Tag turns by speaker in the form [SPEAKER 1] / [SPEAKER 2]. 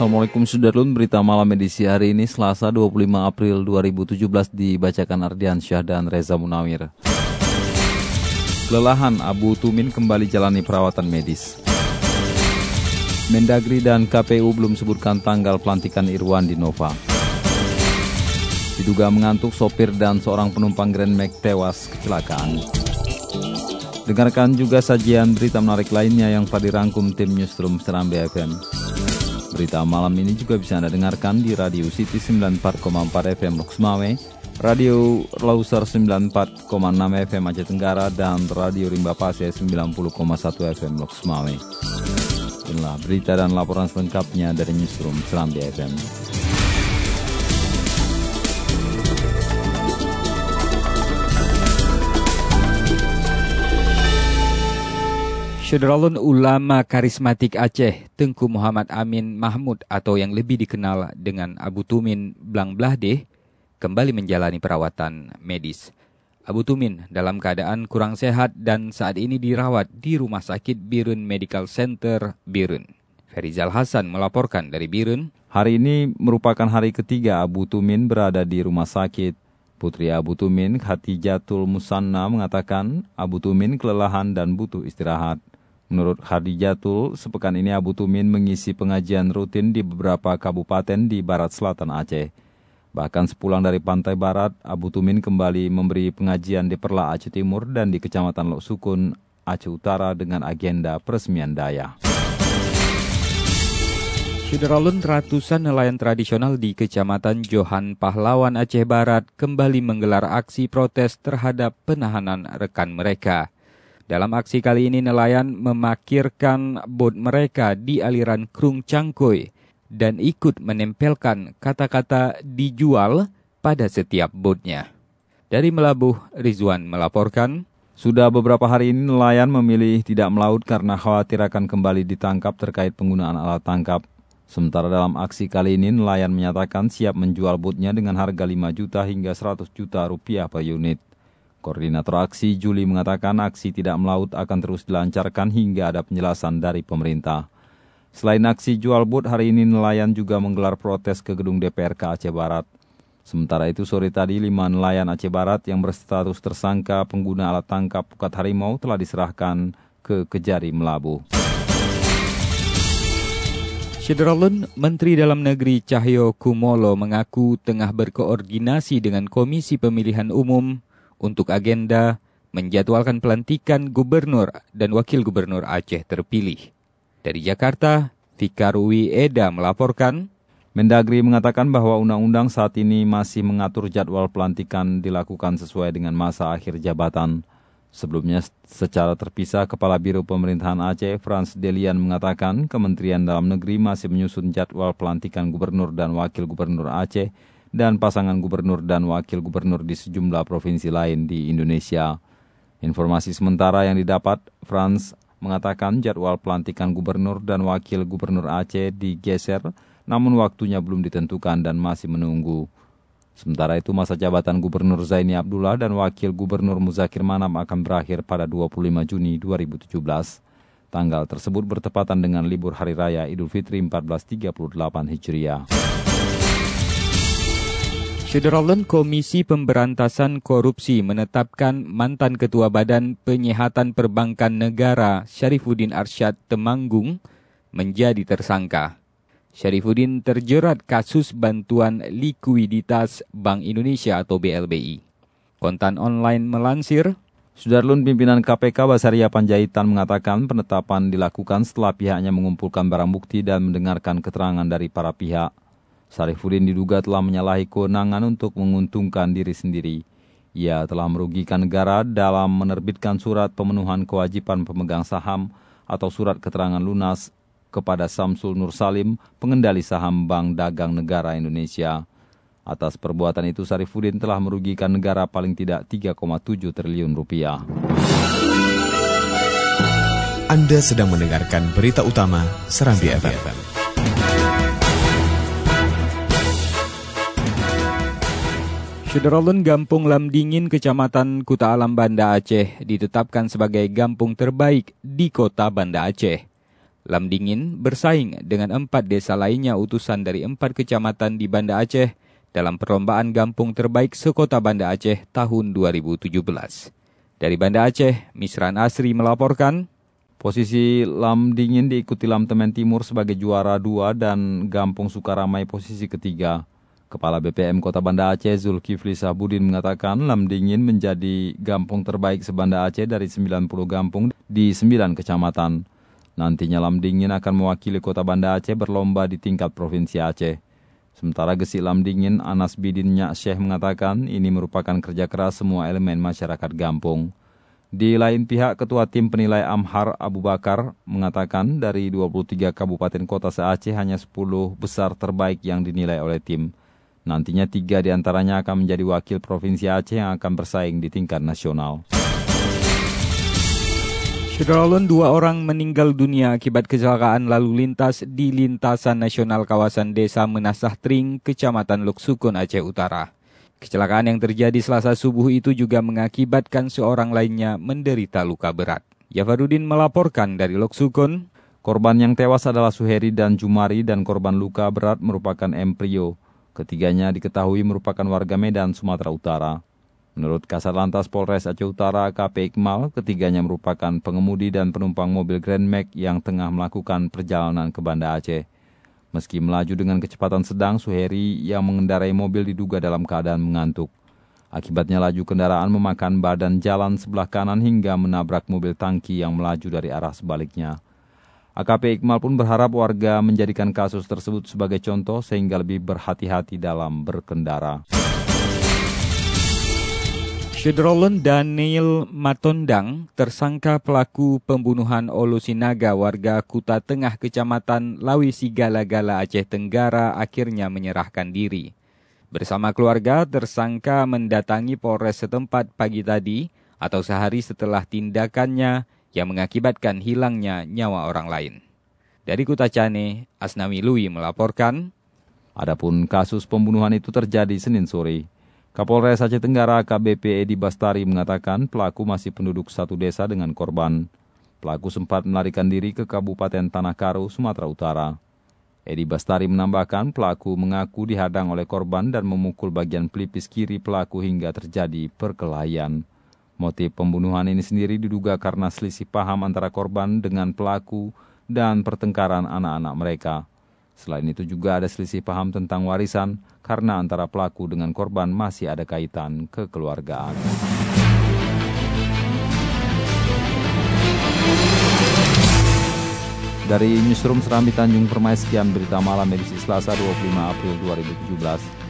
[SPEAKER 1] Assalamualaikum Sudarlun, berita malam edisi hari ini Selasa 25 April 2017 dibacakan Ardian Syah dan Reza Munawir. Kelelahan Abu Tumin kembali jalani perawatan medis. Mendagri dan KPU belum sebutkan tanggal pelantikan Irwan di Nova. Diduga mengantuk sopir dan seorang penumpang Grand Max tewas kecelakaan. Dengarkan juga sajian berita menarik lainnya yang telah dirangkum tim Newsroom Seram BFM. Berita malam ini juga bisa Anda dengarkan di Radio City 94,4 FM Loksmawe, Radio Lauser 94,6 FM Aceh Tenggara, dan Radio Rimba Pase 90,1 FM Loksmawe. Inilah berita dan laporan selengkapnya dari Newsroom Serambi FM.
[SPEAKER 2] Syederalun ulama karismatik Aceh, Tengku Muhammad Amin Mahmud atau yang lebih dikenal dengan Abu Tumin Blang Blahdeh, kembali menjalani perawatan medis. Abu Tumin dalam keadaan kurang sehat dan saat ini dirawat di Rumah Sakit Birun Medical Center Birun. Ferizal Hasan melaporkan dari Birun.
[SPEAKER 1] Hari ini merupakan hari ketiga Abu Tumin berada di rumah sakit. Putri Abu Tumin, Khatijatul Musanna mengatakan Abu Tumin kelelahan dan butuh istirahat. Menurut Khadijatul, sepekan ini Abu Tumin mengisi pengajian rutin di beberapa kabupaten di barat selatan Aceh. Bahkan sepulang dari pantai barat, Abu Tumin kembali memberi pengajian di Perla Aceh Timur dan di Kecamatan Lok Sukun, Aceh Utara dengan agenda peresmian daya.
[SPEAKER 2] Syederalun ratusan nelayan tradisional di Kecamatan Johan Pahlawan Aceh Barat kembali menggelar aksi protes terhadap penahanan rekan mereka. Dalam aksi kali ini nelayan memakirkan bot mereka di aliran Krung Cangkoi dan ikut menempelkan kata-kata dijual pada setiap botnya. Dari Melabuh, Rizwan melaporkan,
[SPEAKER 1] Sudah beberapa hari ini nelayan memilih tidak melaut karena khawatir akan kembali ditangkap terkait penggunaan alat tangkap. Sementara dalam aksi kali ini nelayan menyatakan siap menjual botnya dengan harga 5 juta hingga 100 juta rupiah per unit. Koordinator aksi Juli mengatakan aksi tidak melaut akan terus dilancarkan hingga ada penjelasan dari pemerintah. Selain aksi jual bot, hari ini nelayan juga menggelar protes ke gedung DPRK Aceh Barat. Sementara itu sore tadi lima nelayan Aceh Barat yang berstatus tersangka pengguna alat tangkap pukat harimau telah diserahkan ke Kejari Melabuh.
[SPEAKER 2] Syederalun, Menteri Dalam Negeri Cahyo Kumolo mengaku tengah berkoordinasi dengan Komisi Pemilihan Umum untuk agenda menjadwalkan pelantikan gubernur dan wakil gubernur Aceh terpilih. Dari Jakarta, Fikarwi Eda melaporkan,
[SPEAKER 1] Mendagri mengatakan bahwa undang-undang saat ini masih mengatur jadwal pelantikan dilakukan sesuai dengan masa akhir jabatan. Sebelumnya secara terpisah Kepala Biro Pemerintahan Aceh Frans Delian mengatakan Kementerian Dalam Negeri masih menyusun jadwal pelantikan gubernur dan wakil gubernur Aceh dan pasangan gubernur dan wakil gubernur di sejumlah provinsi lain di Indonesia. Informasi sementara yang didapat, Frans mengatakan jadwal pelantikan gubernur dan wakil gubernur Aceh digeser, namun waktunya belum ditentukan dan masih menunggu. Sementara itu masa jabatan Gubernur Zaini Abdullah dan Wakil Gubernur Muzakir Manam akan berakhir pada 25 Juni 2017. Tanggal tersebut bertepatan dengan libur Hari Raya Idul Fitri 1438 Hijriah.
[SPEAKER 2] Syederalun Komisi Pemberantasan Korupsi menetapkan mantan Ketua Badan Penyihatan Perbankan Negara Syarifuddin Arsyad Temanggung menjadi tersangka. Syarifuddin terjerat kasus bantuan likuiditas Bank Indonesia atau BLBI. Kontan online melansir,
[SPEAKER 1] Sudarlun pimpinan KPK Basaria Panjaitan mengatakan penetapan dilakukan setelah pihaknya mengumpulkan barang bukti dan mendengarkan keterangan dari para pihak. Syarifuddin diduga telah menyalahi kewenangan untuk menguntungkan diri sendiri. Ia telah merugikan negara dalam menerbitkan surat pemenuhan kewajiban pemegang saham atau surat keterangan lunas kepada Samsul Nur Salim, pengendali saham Bank Dagang Negara Indonesia. Atas perbuatan itu Sarifudin telah merugikan negara paling tidak 3,7 triliun rupiah.
[SPEAKER 3] Anda sedang mendengarkan berita utama Serambi FM.
[SPEAKER 2] Syederolun Gampung Lamdingin, Kecamatan Kuta Alam, Banda Aceh ditetapkan sebagai gampung terbaik di kota Banda Aceh. Lamdingin bersaing dengan empat desa lainnya utusan dari empat kecamatan di Banda Aceh dalam perlombaan gampung terbaik sekota Banda Aceh tahun 2017. Dari Banda Aceh, Misran Asri melaporkan,
[SPEAKER 1] Posisi Lam Dingin diikuti Lam Temen Timur sebagai juara dua dan Gampung Sukaramai posisi ketiga. Kepala BPM Kota Banda Aceh Zulkifli Sabudin mengatakan Lam Dingin menjadi gampung terbaik sebanda Aceh dari 90 gampung di 9 kecamatan. Nantinya Lam Dingin akan mewakili Kota Banda Aceh berlomba di tingkat Provinsi Aceh. Sementara Gesi Lam Dingin, Anas Bidin Nyak Syekh mengatakan ini merupakan kerja keras semua elemen masyarakat gampung. Di lain pihak, Ketua Tim Penilai Amhar Abu Bakar mengatakan dari 23 kabupaten kota se-Aceh hanya 10 besar terbaik yang dinilai oleh tim. Nantinya tiga di antaranya akan menjadi wakil Provinsi Aceh yang akan bersaing di tingkat nasional.
[SPEAKER 2] Syederolun dua orang meninggal dunia akibat kecelakaan lalu lintas di lintasan nasional kawasan desa Menasah Tring, Kecamatan Luksukun, Aceh Utara. Kecelakaan yang terjadi selasa subuh itu juga mengakibatkan seorang lainnya menderita luka berat. Yafarudin melaporkan dari Luksukun.
[SPEAKER 1] Korban yang tewas adalah Suheri dan Jumari dan korban luka berat merupakan Emprio. Ketiganya diketahui merupakan warga Medan, Sumatera Utara. Menurut Kasar Lantas Polres Aceh Utara KP Iqmal, ketiganya merupakan pengemudi dan penumpang mobil Grand Max yang tengah melakukan perjalanan ke Banda Aceh. Meski melaju dengan kecepatan sedang, Suheri yang mengendarai mobil diduga dalam keadaan mengantuk. Akibatnya laju kendaraan memakan badan jalan sebelah kanan hingga menabrak mobil tangki yang melaju dari arah sebaliknya. AKP Iqmal pun berharap warga menjadikan kasus tersebut sebagai contoh sehingga lebih berhati-hati dalam berkendara.
[SPEAKER 2] Shedrolon Daniel Matondang, tersangka pelaku pembunuhan Olusinaga warga Kuta Tengah Kecamatan Lawi Sigala-Gala Aceh Tenggara akhirnya menyerahkan diri. Bersama keluarga, tersangka mendatangi Polres setempat pagi tadi atau sehari setelah tindakannya yang mengakibatkan hilangnya nyawa orang lain. Dari Kuta Cane, Asnawi Lui melaporkan,
[SPEAKER 1] Adapun kasus pembunuhan itu terjadi Senin sore. Kapolres Aceh Tenggara KBP Edi Bastari mengatakan pelaku masih penduduk satu desa dengan korban. Pelaku sempat melarikan diri ke Kabupaten Tanah Karo, Sumatera Utara. Edi Bastari menambahkan pelaku mengaku dihadang oleh korban dan memukul bagian pelipis kiri pelaku hingga terjadi perkelahian. Motif pembunuhan ini sendiri diduga karena selisih paham antara korban dengan pelaku dan pertengkaran anak-anak mereka. Selain itu juga ada selisih paham tentang warisan karena antara pelaku dengan korban masih ada kaitan kekeluargaan. Dari Newsroom Serambi Tanjung Permai, sekian berita malam edisi Selasa 25 April 2017.